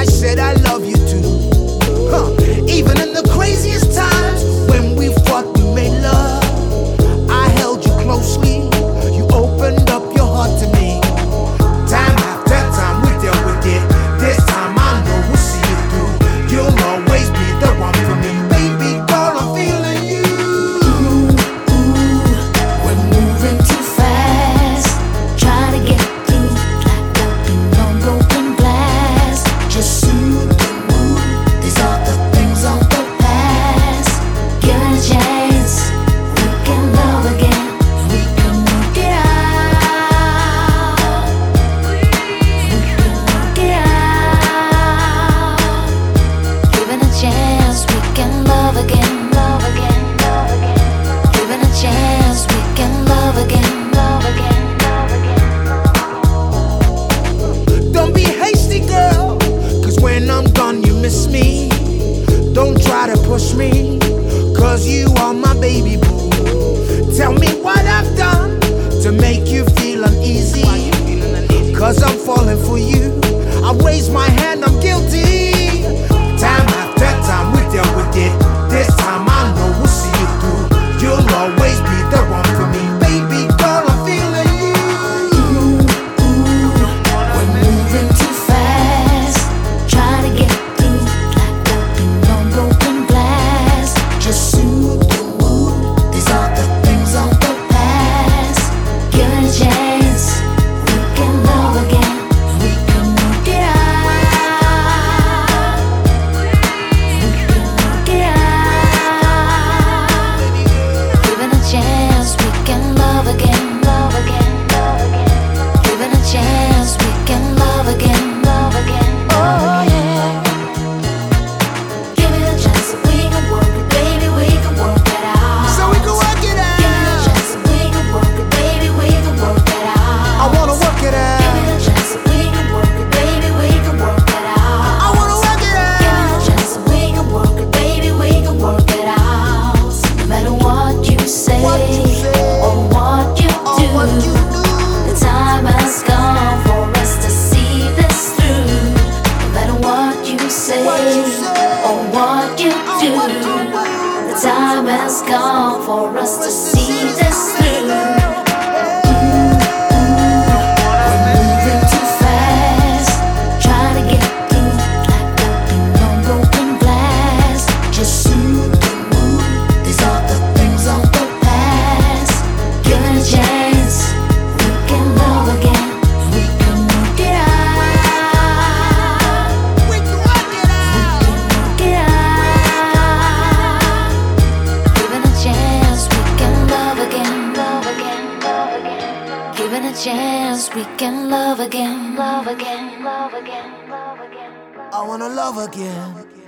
I said I love you too. Huh. Even push me, cause you are my baby boo. Tell me what I've done to make you feel uneasy, cause I'm falling for you. I raise my hand. say or what you do. The time has come for us to see this through. chance we can love again, love again, love again, love again. I wanna love again.